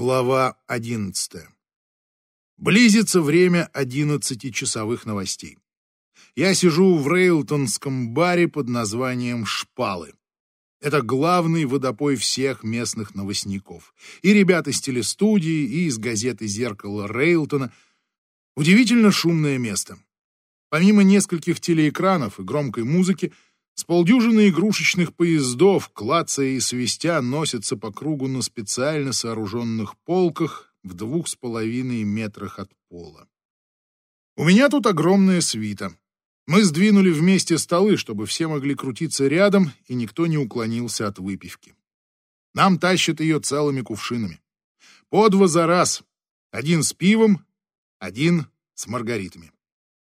Глава 11. Близится время 11-часовых новостей. Я сижу в рейлтонском баре под названием «Шпалы». Это главный водопой всех местных новостников. И ребят из телестудии, и из газеты «Зеркало Рейлтона». Удивительно шумное место. Помимо нескольких телеэкранов и громкой музыки, с полдюжины игрушечных поездов, клацая и свистя, носятся по кругу на специально сооруженных полках в двух с половиной метрах от пола. У меня тут огромная свита. Мы сдвинули вместе столы, чтобы все могли крутиться рядом, и никто не уклонился от выпивки. Нам тащат ее целыми кувшинами. По два за раз. Один с пивом, один с маргаритами.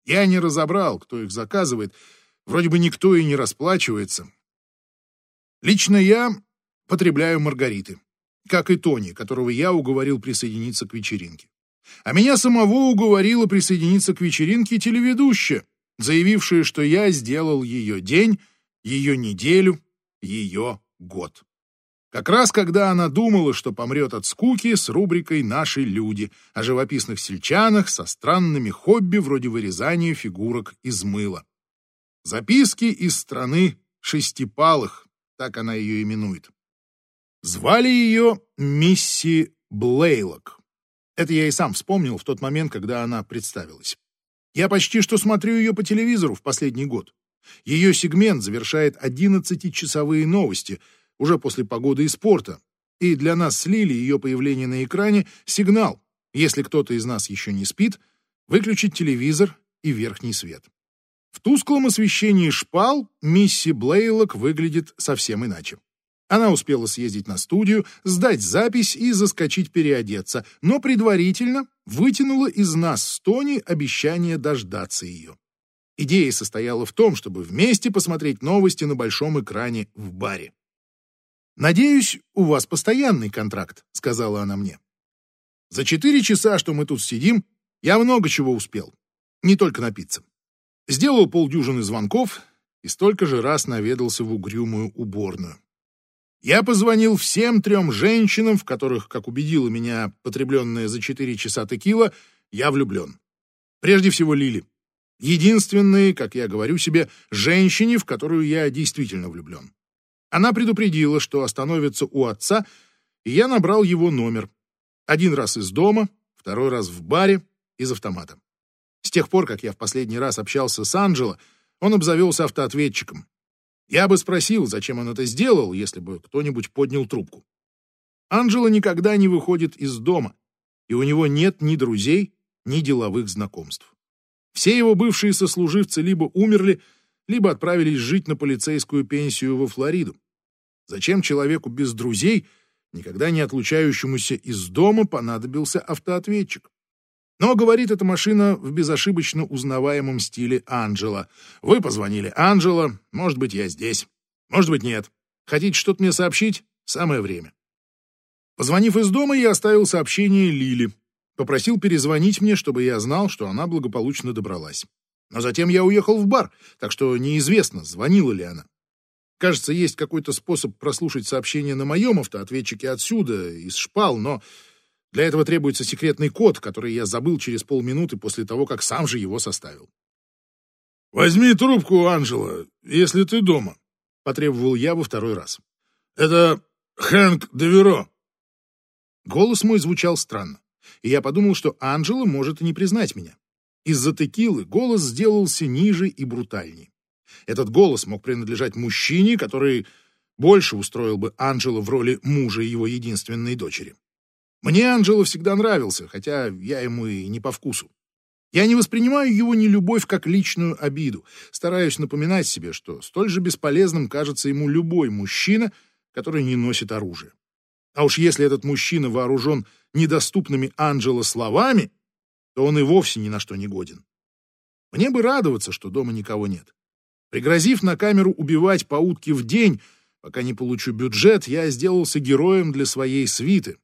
Я не разобрал, кто их заказывает — Вроде бы никто и не расплачивается. Лично я потребляю маргариты, как и Тони, которого я уговорил присоединиться к вечеринке. А меня самого уговорила присоединиться к вечеринке телеведущая, заявившая, что я сделал ее день, ее неделю, ее год. Как раз когда она думала, что помрет от скуки с рубрикой «Наши люди» о живописных сельчанах со странными хобби вроде вырезания фигурок из мыла. Записки из страны шестипалых, так она ее именует. Звали ее Мисси Блейлок. Это я и сам вспомнил в тот момент, когда она представилась. Я почти что смотрю ее по телевизору в последний год. Ее сегмент завершает 11-часовые новости, уже после погоды и спорта. И для нас с Лили ее появление на экране — сигнал, если кто-то из нас еще не спит, выключить телевизор и верхний свет. В тусклом освещении шпал мисси Блейлок выглядит совсем иначе. Она успела съездить на студию, сдать запись и заскочить переодеться, но предварительно вытянула из нас с Тони обещание дождаться ее. Идея состояла в том, чтобы вместе посмотреть новости на большом экране в баре. «Надеюсь, у вас постоянный контракт», — сказала она мне. «За четыре часа, что мы тут сидим, я много чего успел. Не только напиться. Сделал полдюжины звонков и столько же раз наведался в угрюмую уборную. Я позвонил всем трем женщинам, в которых, как убедила меня потребленная за четыре часа текила, я влюблен. Прежде всего Лили. Единственной, как я говорю себе, женщине, в которую я действительно влюблен. Она предупредила, что остановится у отца, и я набрал его номер. Один раз из дома, второй раз в баре, из автомата. С тех пор, как я в последний раз общался с Анджело, он обзавелся автоответчиком. Я бы спросил, зачем он это сделал, если бы кто-нибудь поднял трубку. Анджело никогда не выходит из дома, и у него нет ни друзей, ни деловых знакомств. Все его бывшие сослуживцы либо умерли, либо отправились жить на полицейскую пенсию во Флориду. Зачем человеку без друзей, никогда не отлучающемуся из дома, понадобился автоответчик? Но говорит эта машина в безошибочно узнаваемом стиле Анджела. Вы позвонили Анджела, может быть, я здесь. Может быть, нет. Хотите что-то мне сообщить? Самое время. Позвонив из дома, я оставил сообщение Лили. Попросил перезвонить мне, чтобы я знал, что она благополучно добралась. Но затем я уехал в бар, так что неизвестно, звонила ли она. Кажется, есть какой-то способ прослушать сообщение на моем автоответчике отсюда, из шпал, но для этого требуется секретный код, который я забыл через полминуты после того, как сам же его составил. «Возьми трубку, Анжела, если ты дома», — потребовал я во второй раз. «Это Хэнк Деверо». Голос мой звучал странно, и я подумал, что Анжела может и не признать меня. Из-за текилы голос сделался ниже и брутальнее. Этот голос мог принадлежать мужчине, который больше устроил бы Анжела в роли мужа его единственной дочери. Мне Анджело всегда нравился, хотя я ему и не по вкусу. Я не воспринимаю его нелюбовь как личную обиду, стараюсь напоминать себе, что столь же бесполезным кажется ему любой мужчина, который не носит оружие. А уж если этот мужчина вооружен недоступными Анджело словами, то он и вовсе ни на что не годен. Мне бы радоваться, что дома никого нет. Пригрозив на камеру убивать по утке в день, пока не получу бюджет, я сделался героем для своей свиты,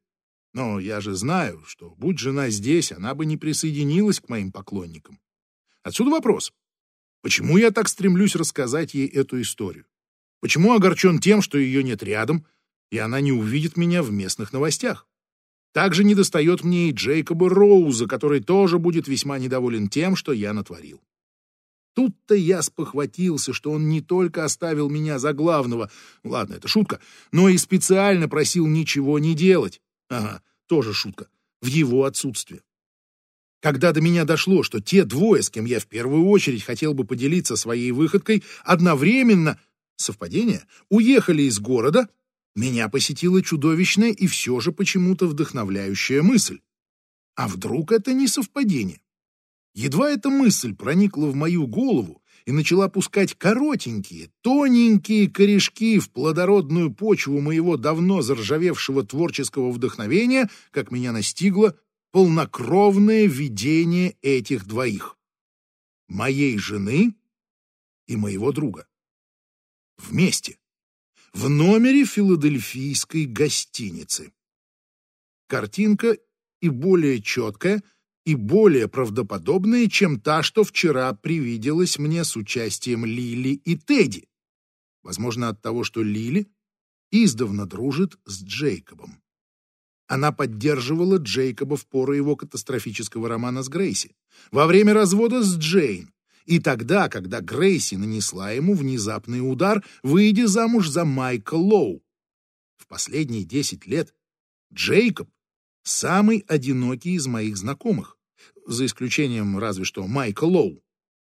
но я же знаю, что, будь жена здесь, она бы не присоединилась к моим поклонникам. Отсюда вопрос. Почему я так стремлюсь рассказать ей эту историю? Почему огорчен тем, что ее нет рядом, и она не увидит меня в местных новостях? Также недостает мне и Джейкоба Роуза, который тоже будет весьма недоволен тем, что я натворил. Тут-то я спохватился, что он не только оставил меня за главного, ладно, это шутка, но и специально просил ничего не делать. Ага, тоже шутка, в его отсутствие. Когда до меня дошло, что те двое, с кем я в первую очередь хотел бы поделиться своей выходкой, одновременно, совпадение, уехали из города, меня посетила чудовищная и все же почему-то вдохновляющая мысль. А вдруг это не совпадение? Едва эта мысль проникла в мою голову и начала пускать коротенькие, тоненькие корешки в плодородную почву моего давно заржавевшего творческого вдохновения, как меня настигло полнокровное видение этих двоих. Моей жены и моего друга. Вместе. В номере филадельфийской гостиницы. Картинка и более четкая — и более правдоподобные, чем та, что вчера привиделась мне с участием Лили и Тедди. Возможно, от того, что Лили издавна дружит с Джейкобом. Она поддерживала Джейкоба в пору его катастрофического романа с Грейси, во время развода с Джейн, и тогда, когда Грейси нанесла ему внезапный удар, выйдя замуж за Майка Лоу. В последние десять лет Джейкоб самый одинокий из моих знакомых за исключением разве что Майка Лоу.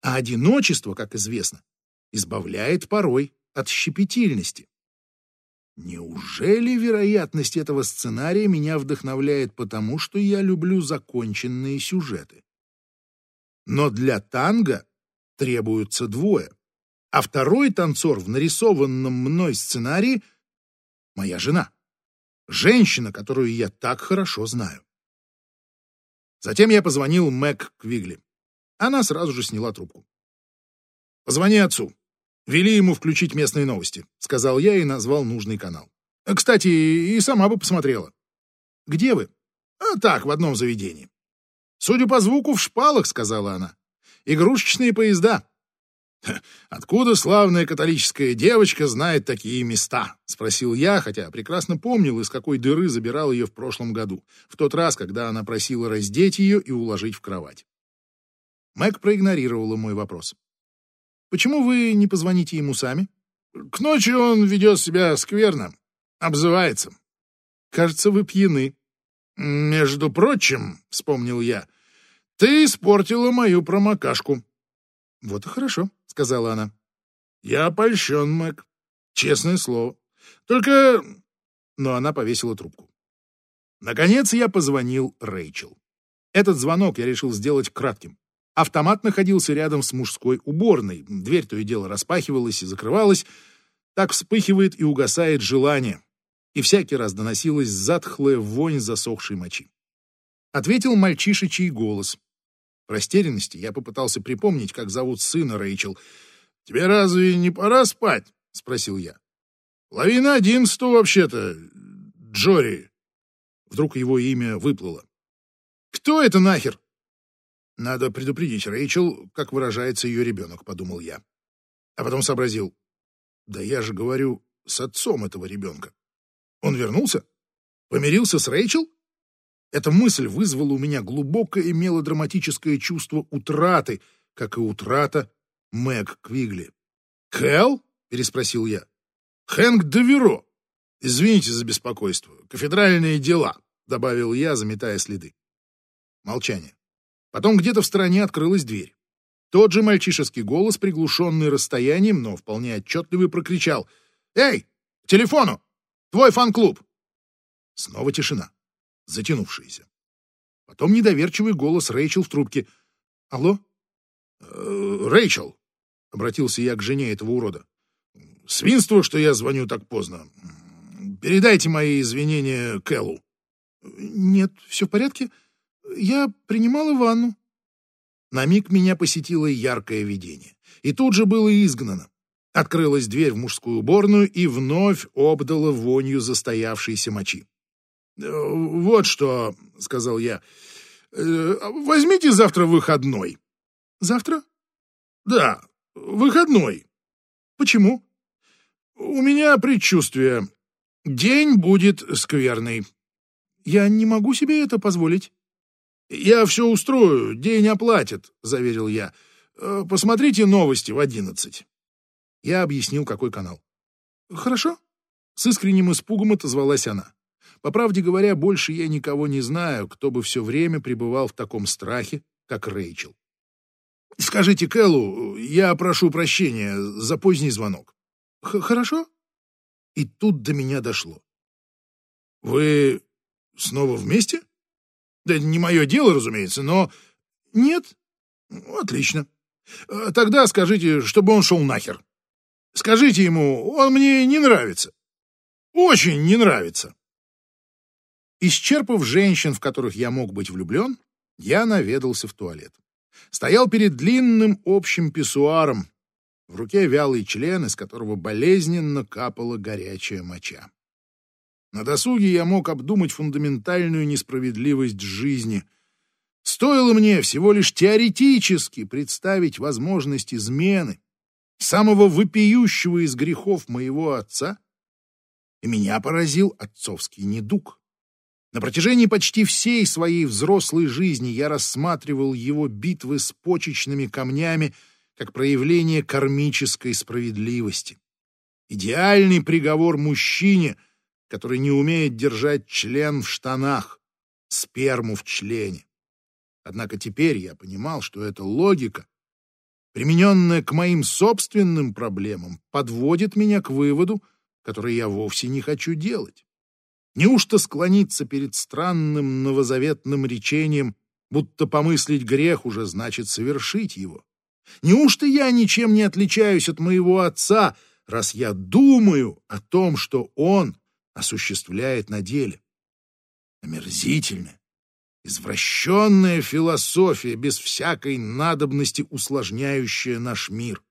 А одиночество, как известно, избавляет порой от щепетильности. Неужели вероятность этого сценария меня вдохновляет потому, что я люблю законченные сюжеты? Но для танго требуются двое, а второй танцор в нарисованном мной сценарии — моя жена, женщина, которую я так хорошо знаю. Затем я позвонил Мэг Квигли. Она сразу же сняла трубку. «Позвони отцу. Вели ему включить местные новости», — сказал я и назвал нужный канал. «Кстати, и сама бы посмотрела». «Где вы?» «А так, в одном заведении». «Судя по звуку, в шпалах», — сказала она. «Игрушечные поезда. «Откуда славная католическая девочка знает такие места?» — спросил я, хотя прекрасно помнил, из какой дыры забирал ее в прошлом году, в тот раз, когда она просила раздеть ее и уложить в кровать. Мэг проигнорировала мой вопрос. «Почему вы не позвоните ему сами?» «К ночи он ведет себя скверно, обзывается. Кажется, вы пьяны». «Между прочим», — вспомнил я, — «ты испортила мою промокашку». «Вот и хорошо», — сказала она. «Я польщен, Мэг. Честное слово. Только...» Но она повесила трубку. Наконец я позвонил Рэйчел. Этот звонок я решил сделать кратким. Автомат находился рядом с мужской уборной. Дверь то и дело распахивалась и закрывалась. Так вспыхивает и угасает желание. И всякий раз доносилась затхлая вонь засохшей мочи. Ответил мальчишечий голос. В растерянности я попытался припомнить, как зовут сына Рэйчел. «Тебе разве не пора спать?» — спросил я. «Половина одиннадцатого вообще-то, Джори». Вдруг его имя выплыло. «Кто это нахер?» «Надо предупредить Рэйчел, как выражается ее ребенок», — подумал я. А потом сообразил. «Да я же говорю с отцом этого ребенка. Он вернулся? Помирился с Рэйчел?» Эта мысль вызвала у меня глубокое мелодраматическое чувство утраты, как и утрата Мэг Квигли. «Кэл?» — переспросил я. «Хэнк Доверо. Извините за беспокойство. Кафедральные дела», — добавил я, заметая следы. Молчание. Потом где-то в стороне открылась дверь. Тот же мальчишеский голос, приглушенный расстоянием, но вполне отчетливый, прокричал. «Эй, к телефону! Твой фан-клуб!» Снова тишина затянувшиеся. Потом недоверчивый голос Рэйчел в трубке. «Алло?» «Э, «Рэйчел», — обратился я к жене этого урода. «Свинство, что я звоню так поздно. Передайте мои извинения Кэллу». «Нет, все в порядке. Я принимала ванну». На миг меня посетило яркое видение. И тут же было изгнано. Открылась дверь в мужскую уборную и вновь обдала вонью застоявшейся мочи. «Вот что», — сказал я, «э, — «возьмите завтра выходной». «Завтра?» «Да, выходной». «Почему?» «У меня предчувствие. День будет скверный. Я не могу себе это позволить. «Я все устрою, день оплатит», — заверил я. «Э, «Посмотрите новости в одиннадцать». Я объяснил, какой канал. «Хорошо». С искренним испугом отозвалась она. По правде говоря, больше я никого не знаю, кто бы все время пребывал в таком страхе, как Рэйчел. «Скажите Кэллу, я прошу прощения за поздний звонок». Х «Хорошо». И тут до меня дошло. «Вы снова вместе?» Да не мое дело, разумеется, но... Нет? Отлично. Э, тогда скажите, чтобы он шел нахер. Скажите ему, он мне не нравится. Очень не нравится. Исчерпав женщин, в которых я мог быть влюблен, я наведался в туалет. Стоял перед длинным общим писсуаром, в руке вялый член, из которого болезненно капала горячая моча. На досуге я мог обдумать фундаментальную несправедливость жизни. Стоило мне всего лишь теоретически представить возможность измены, самого вопиющего из грехов моего отца, и меня поразил отцовский недуг. На протяжении почти всей своей взрослой жизни я рассматривал его битвы с почечными камнями как проявление кармической справедливости. Идеальный приговор мужчине — который не умеет держать член в штанах, сперму в члене. Однако теперь я понимал, что эта логика, примененная к моим собственным проблемам, подводит меня к выводу, который я вовсе не хочу делать. Неужто склониться перед странным новозаветным речением, будто помыслить грех уже значит совершить его? Неужто я ничем не отличаюсь от моего отца, раз я думаю о том, что он осуществляет на деле. Омерзительная, извращенная философия, без всякой надобности усложняющая наш мир.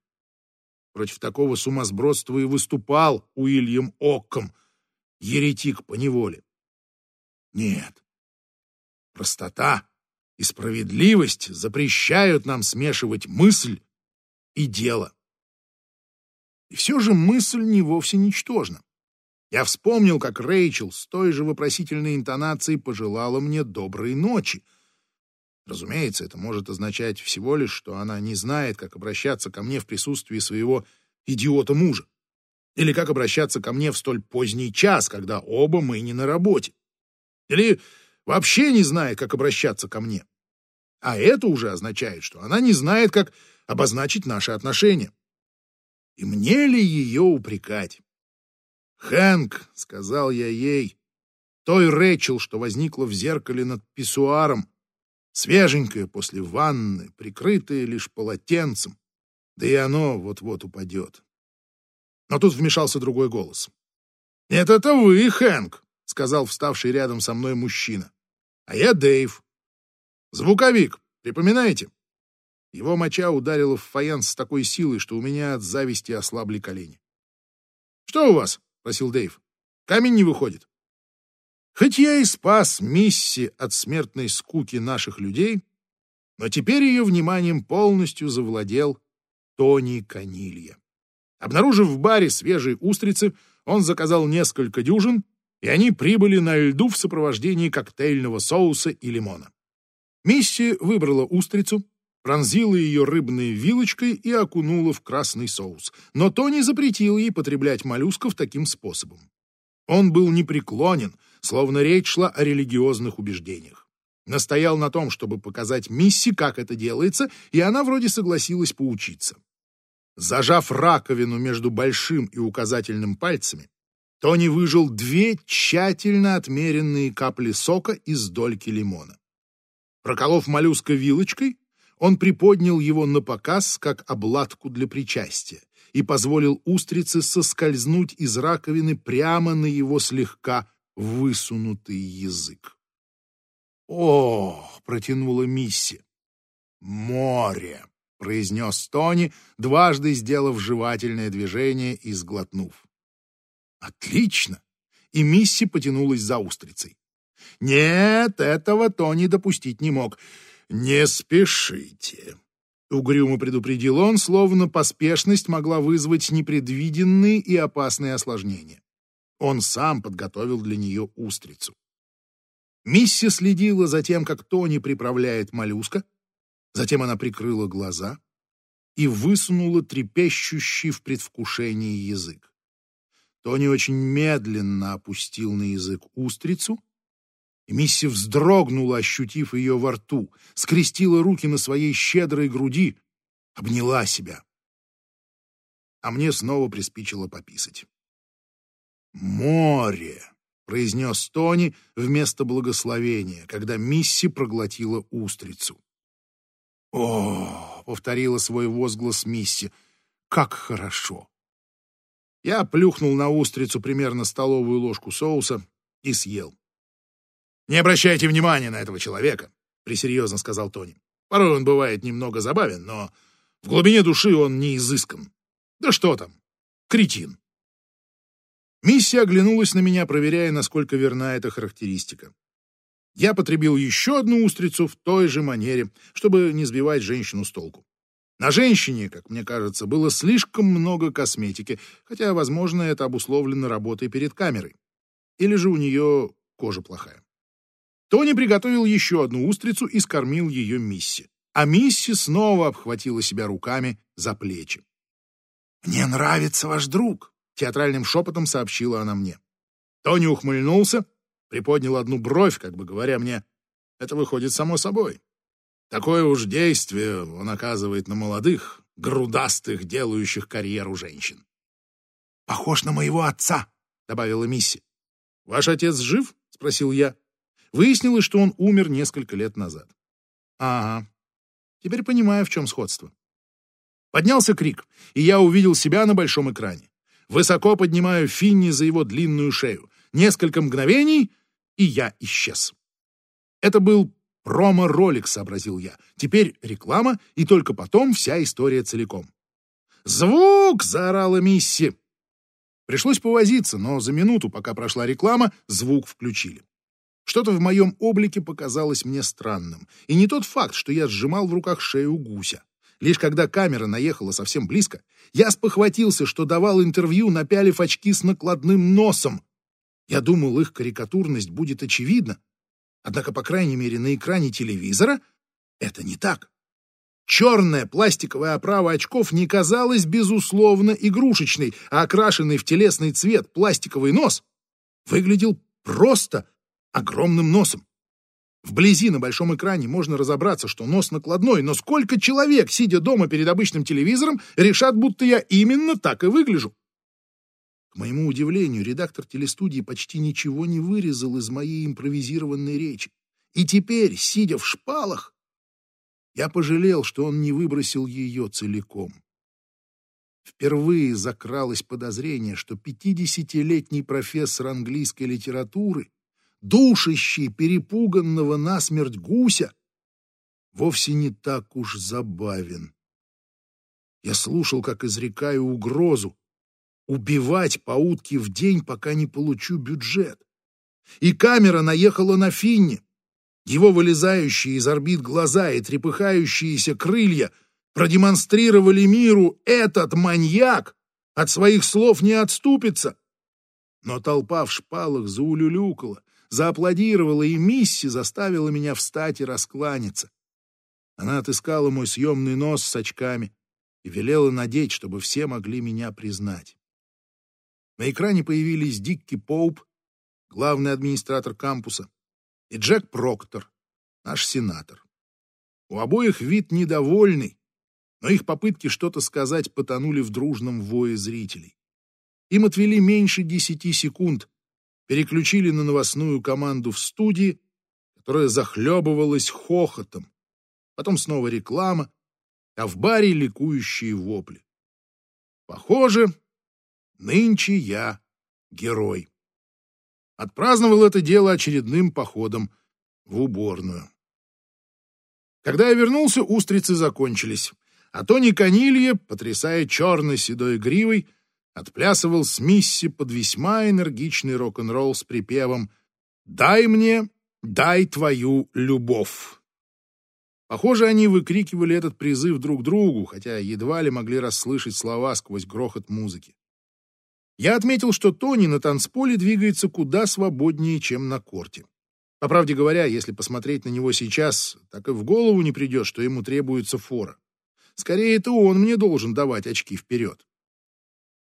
Против такого сумасбродства и выступал Уильям Окком, еретик по неволе. Нет, простота и справедливость запрещают нам смешивать мысль и дело. И все же мысль не вовсе ничтожна. Я вспомнил, как Рэйчел с той же вопросительной интонацией пожелала мне доброй ночи. Разумеется, это может означать всего лишь, что она не знает, как обращаться ко мне в присутствии своего идиота-мужа. Или как обращаться ко мне в столь поздний час, когда оба мы не на работе. Или вообще не знает, как обращаться ко мне. А это уже означает, что она не знает, как обозначить наши отношения. И мне ли ее упрекать? «Хэнк», — сказал я ей, той Рэчел, что возникла в зеркале над писсуаром, свеженькая после ванны, прикрытая лишь полотенцем, да и оно вот-вот упадет. Но тут вмешался другой голос. «Нет, это вы, Хэнк», — сказал вставший рядом со мной мужчина. «А я Дэйв. Звуковик, припоминаете?» Его моча ударила в фаянс с такой силой, что у меня от зависти ослабли колени. «Что у вас?» спросил Дэйв. Камень не выходит. Хоть я и спас Мисси от смертной скуки наших людей, но теперь ее вниманием полностью завладел Тони Канилья. Обнаружив в баре свежие устрицы, он заказал несколько дюжин, и они прибыли на льду в сопровождении коктейльного соуса и лимона. Мисси выбрала устрицу, пронзила ее рыбной вилочкой и окунула в красный соус. Но Тони запретил ей потреблять моллюсков таким способом. Он был непреклонен, словно речь шла о религиозных убеждениях. Настоял на том, чтобы показать Мисси, как это делается, и она вроде согласилась поучиться. Зажав раковину между большим и указательным пальцами, Тони выжил две тщательно отмеренные капли сока из дольки лимона. Проколов моллюска вилочкой, он приподнял его на показ, как обладку для причастия, и позволил устрице соскользнуть из раковины прямо на его слегка высунутый язык. «О!» — протянула Мисси. «Море!» — произнес Тони, дважды сделав жевательное движение и сглотнув. «Отлично!» И Мисси потянулась за устрицей. Нет, этого Тони допустить не мог. «Не спешите», — угрюмо предупредил он, словно поспешность могла вызвать непредвиденные и опасные осложнения. Он сам подготовил для нее устрицу. Мисси следила за тем, как Тони приправляет моллюска, затем она прикрыла глаза и высунула трепещущий в предвкушении язык. Тони очень медленно опустил на язык устрицу, и Мисси вздрогнула, ощутив ее во рту, скрестила руки на своей щедрой груди, обняла себя. А мне снова приспичило пописать. «Море!» — произнес Тони вместо благословения, когда Мисси проглотила устрицу. «О!» — повторила свой возглас Мисси. «Как хорошо!» Я плюхнул на устрицу примерно столовую ложку соуса и съел. «Не обращайте внимания на этого человека», — присерьезно сказал Тони. «Порой он бывает немного забавен, но в глубине души он не изыскан. Да что там, кретин». Миссия оглянулась на меня, проверяя, насколько верна эта характеристика. Я потребил еще одну устрицу в той же манере, чтобы не сбивать женщину с толку. На женщине, как мне кажется, было слишком много косметики, хотя, возможно, это обусловлено работой перед камерой. Или же у нее кожа плохая. Тони приготовил еще одну устрицу и скормил ее Мисси. А Мисси снова обхватила себя руками за плечи. «Мне нравится ваш друг», — театральным шепотом сообщила она мне. Тони ухмыльнулся, приподнял одну бровь, как бы говоря мне, «Это выходит само собой. Такое уж действие он оказывает на молодых, грудастых, делающих карьеру женщин». «Похож на моего отца», — добавила Мисси. «Ваш отец жив?» — спросил я. Выяснилось, что он умер несколько лет назад. Ага. Теперь понимаю, в чем сходство. Поднялся крик, и я увидел себя на большом экране. Высоко поднимаю Финни за его длинную шею. Несколько мгновений, и я исчез. Это был промо-ролик, сообразил я. Теперь реклама, и только потом вся история целиком. «Звук!» — заорала Мисси. Пришлось повозиться, но за минуту, пока прошла реклама, звук включили. Что-то в моем облике показалось мне странным. И не тот факт, что я сжимал в руках шею гуся. Лишь когда камера наехала совсем близко, я спохватился, что давал интервью, напялив очки с накладным носом. Я думал, их карикатурность будет очевидна. Однако, по крайней мере, на экране телевизора это не так. Черная пластиковая оправа очков не казалась, безусловно, игрушечной, а окрашенный в телесный цвет пластиковый нос выглядел просто огромным носом. Вблизи на большом экране можно разобраться, что нос накладной, но сколько человек, сидя дома перед обычным телевизором, решат, будто я именно так и выгляжу. К моему удивлению, редактор телестудии почти ничего не вырезал из моей импровизированной речи. И теперь, сидя в шпалах, я пожалел, что он не выбросил ее целиком. Впервые закралось подозрение, что пятидесятилетний профессор английской литературы душащий перепуганного насмерть гуся, вовсе не так уж забавен. Я слушал, как изрекаю угрозу убивать по утке в день, пока не получу бюджет. И камера наехала на Финни. Его вылезающие из орбит глаза и трепыхающиеся крылья продемонстрировали миру этот маньяк от своих слов не отступится. Но толпа в шпалах заулюлюкала, зааплодировала, и Мисси заставила меня встать и раскланяться. Она отыскала мой съемный нос с очками и велела надеть, чтобы все могли меня признать. На экране появились Дикки Поуп, главный администратор кампуса, и Джек Проктор, наш сенатор. У обоих вид недовольный, но их попытки что-то сказать потонули в дружном вое зрителей. Им отвели меньше десяти секунд, переключили на новостную команду в студии, которая захлебывалась хохотом. Потом снова реклама, а в баре ликующие вопли. Похоже, нынче я герой. Отпраздновал это дело очередным походом в уборную. Когда я вернулся, устрицы закончились, а Тони Канилье, потрясая черной седой гривой, отплясывал с Мисси под весьма энергичный рок-н-ролл с припевом «Дай мне, дай твою любовь». Похоже, они выкрикивали этот призыв друг другу, хотя едва ли могли расслышать слова сквозь грохот музыки. Я отметил, что Тони на танцполе двигается куда свободнее, чем на корте. По правде говоря, если посмотреть на него сейчас, так и в голову не придет, что ему требуется фора. Скорее, это он мне должен давать очки вперед.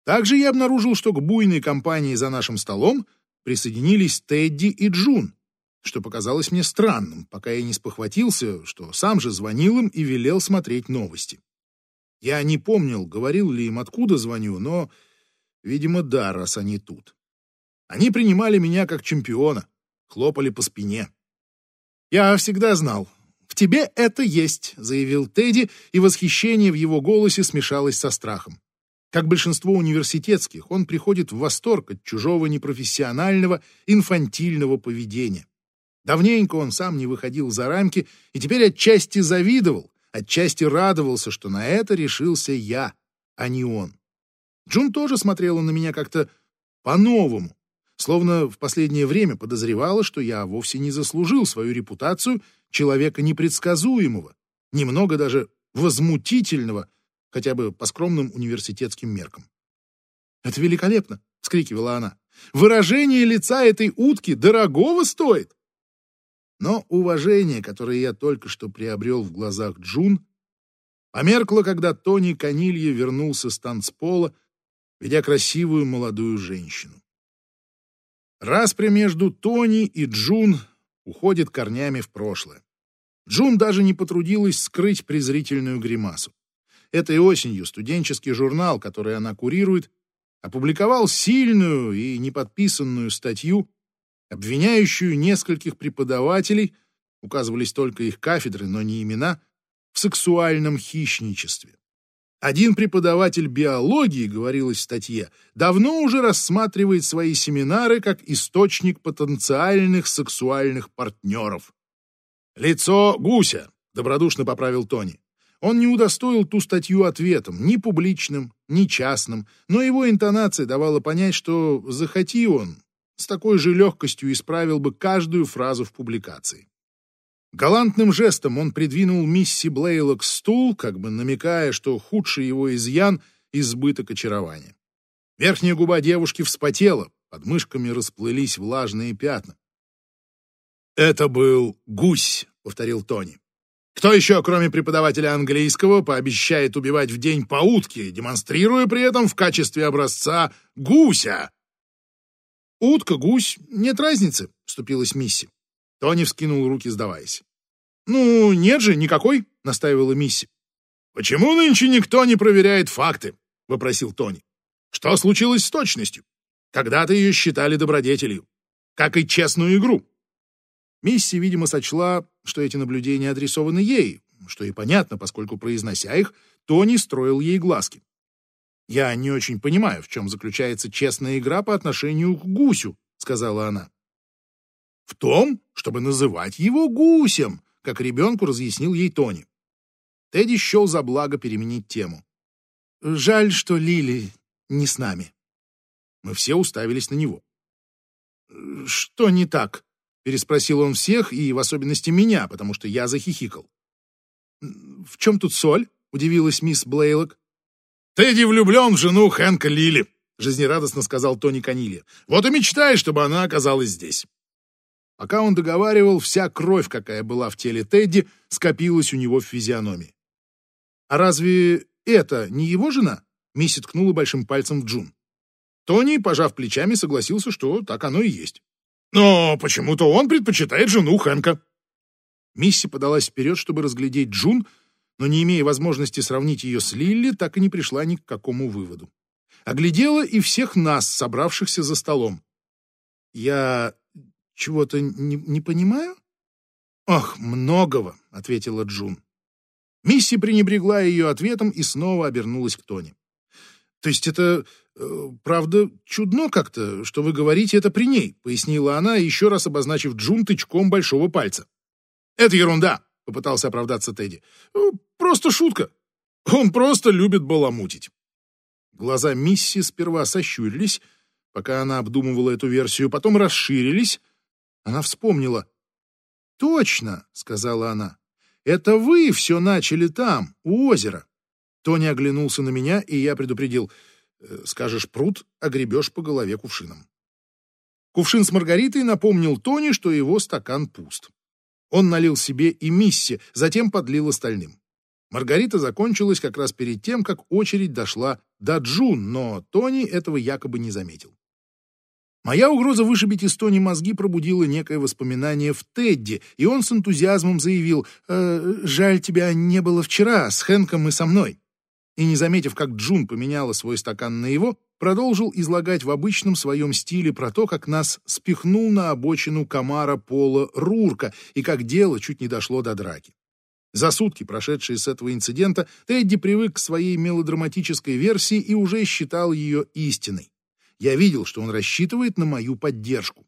Также я обнаружил, что к буйной компании за нашим столом присоединились Тедди и Джун, что показалось мне странным, пока я не спохватился, что сам же звонил им и велел смотреть новости. Я не помнил, говорил ли им, откуда звоню, но, видимо, да, раз они тут. Они принимали меня как чемпиона, хлопали по спине. Я всегда знал, в тебе это есть, заявил Тедди, и восхищение в его голосе смешалось со страхом. Как большинство университетских, он приходит в восторг от чужого непрофессионального, инфантильного поведения. Давненько он сам не выходил за рамки и теперь отчасти завидовал, отчасти радовался, что на это решился я, а не он. Джун тоже смотрела на меня как-то по-новому, словно в последнее время подозревала, что я вовсе не заслужил свою репутацию человека непредсказуемого, немного даже возмутительного, хотя бы по скромным университетским меркам. «Это великолепно!» — вскрикивала она. «Выражение лица этой утки дорогого стоит!» Но уважение, которое я только что приобрел в глазах Джун, померкло, когда Тони Канилье вернулся с танцпола, ведя красивую молодую женщину. Распря между Тони и Джун уходит корнями в прошлое. Джун даже не потрудилась скрыть презрительную гримасу. Этой осенью студенческий журнал, который она курирует, опубликовал сильную и неподписанную статью, обвиняющую нескольких преподавателей, указывались только их кафедры, но не имена, в сексуальном хищничестве. Один преподаватель биологии, говорилось в статье, давно уже рассматривает свои семинары как источник потенциальных сексуальных партнеров. «Лицо гуся», — добродушно поправил Тони. Он не удостоил ту статью ответом, ни публичным, ни частным, но его интонация давала понять, что, захоти он, с такой же легкостью исправил бы каждую фразу в публикации. Галантным жестом он придвинул мисси Блейлок стул, как бы намекая, что худший его изъян — избыток очарования. Верхняя губа девушки вспотела, под мышками расплылись влажные пятна. «Это был гусь», — повторил Тони. Кто еще, кроме преподавателя английского, пообещает убивать в день по утке, демонстрируя при этом в качестве образца гуся? «Утка, гусь, нет разницы», — вступилась Мисси. Тони вскинул руки, сдаваясь. «Ну, нет же, никакой», — настаивала Мисси. «Почему нынче никто не проверяет факты?» — вопросил Тони. «Что случилось с точностью? Когда-то ее считали добродетелью, как и честную игру. Мисси, видимо, сочла, что эти наблюдения адресованы ей, что и понятно, поскольку, произнося их, Тони строил ей глазки. «Я не очень понимаю, в чем заключается честная игра по отношению к гусю», — сказала она. «В том, чтобы называть его гусем», — как ребенку разъяснил ей Тони. Тедди счел за благо переменить тему. «Жаль, что Лили не с нами». Мы все уставились на него. «Что не так?» Переспросил он всех, и в особенности меня, потому что я захихикал. «В чем тут соль?» — удивилась мисс Блейлок. «Тедди влюблен в жену Хэнка Лили», — жизнерадостно сказал Тони Канилья. «Вот и мечтает, чтобы она оказалась здесь». Пока он договаривал, вся кровь, какая была в теле Тедди, скопилась у него в физиономии. «А разве это не его жена?» — Мисси ткнула большим пальцем в Джун. Тони, пожав плечами, согласился, что так оно и есть. Но почему-то он предпочитает жену Хэнка. Мисси подалась вперед, чтобы разглядеть Джун, но, не имея возможности сравнить ее с Лилли, так и не пришла ни к какому выводу. Оглядела и всех нас, собравшихся за столом. «Я чего-то не, не понимаю?» «Ох, многого», — ответила Джун. Мисси пренебрегла ее ответом и снова обернулась к Тони. «То есть это Э, «Правда, чудно как-то, что вы говорите это при ней», — пояснила она, еще раз обозначив Джун тычком большого пальца. «Это ерунда», — попытался оправдаться Тедди. «Э, «Просто шутка. Он просто любит баламутить». Глаза Мисси сперва сощурились, пока она обдумывала эту версию, потом расширились. Она вспомнила. «Точно», — сказала она, — «это вы все начали там, у озера». Тони оглянулся на меня, и я предупредил — Э, скажешь пруд, огребешь по голове кувшином. Кувшин с Маргаритой напомнил Тони, что его стакан пуст. Он налил себе и Мисси, затем подлил остальным. Маргарита закончилась как раз перед тем, как очередь дошла до Джун, но Тони этого якобы не заметил. Моя угроза вышибить из Тони мозги пробудила некое воспоминание в Тедди, и он с энтузиазмом заявил «Э, «Жаль, тебя не было вчера с Хэнком и со мной». И, не заметив, как Джун поменяла свой стакан на его, продолжил излагать в обычном своем стиле про то, как нас спихнул на обочину комара Пола Рурка и как дело чуть не дошло до драки. За сутки, прошедшие с этого инцидента, Тедди привык к своей мелодраматической версии и уже считал ее истиной. Я видел, что он рассчитывает на мою поддержку.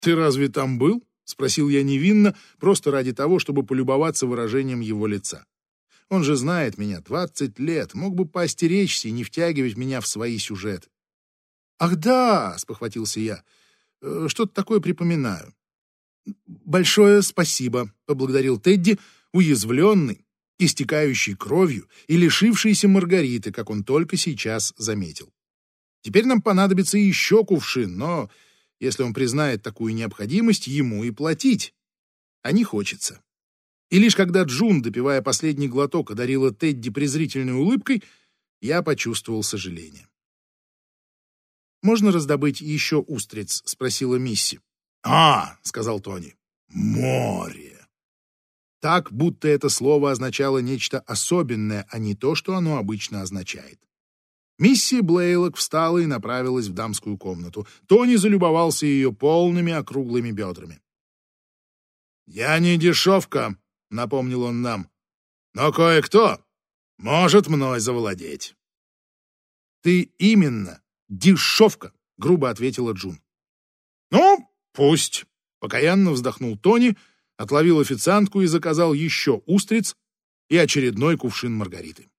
«Ты разве там был?» — спросил я невинно, просто ради того, чтобы полюбоваться выражением его лица. Он же знает меня двадцать лет, мог бы поостеречься и не втягивать меня в свои сюжеты. «Ах да!» — спохватился я. «Э, «Что-то такое припоминаю». «Большое спасибо», — поблагодарил Тедди, уязвленный, истекающий кровью и лишившийся Маргариты, как он только сейчас заметил. Теперь нам понадобится еще кувшин, но если он признает такую необходимость, ему и платить. А не хочется. И лишь когда Джун, допивая последний глоток, одарила Тедди презрительной улыбкой, я почувствовал сожаление. «Можно раздобыть еще устриц?» — спросила Мисси. «А!» — сказал Тони. «Море!» Так, будто это слово означало нечто особенное, а не то, что оно обычно означает. Миссия Блейлок встала и направилась в дамскую комнату. Тони залюбовался ее полными округлыми бедрами. «Я не дешевка», — напомнил он нам, — «но кое-кто может мной завладеть». «Ты именно дешевка», — грубо ответила Джун. «Ну, пусть», — покаянно вздохнул Тони, отловил официантку и заказал еще устриц и очередной кувшин маргариты.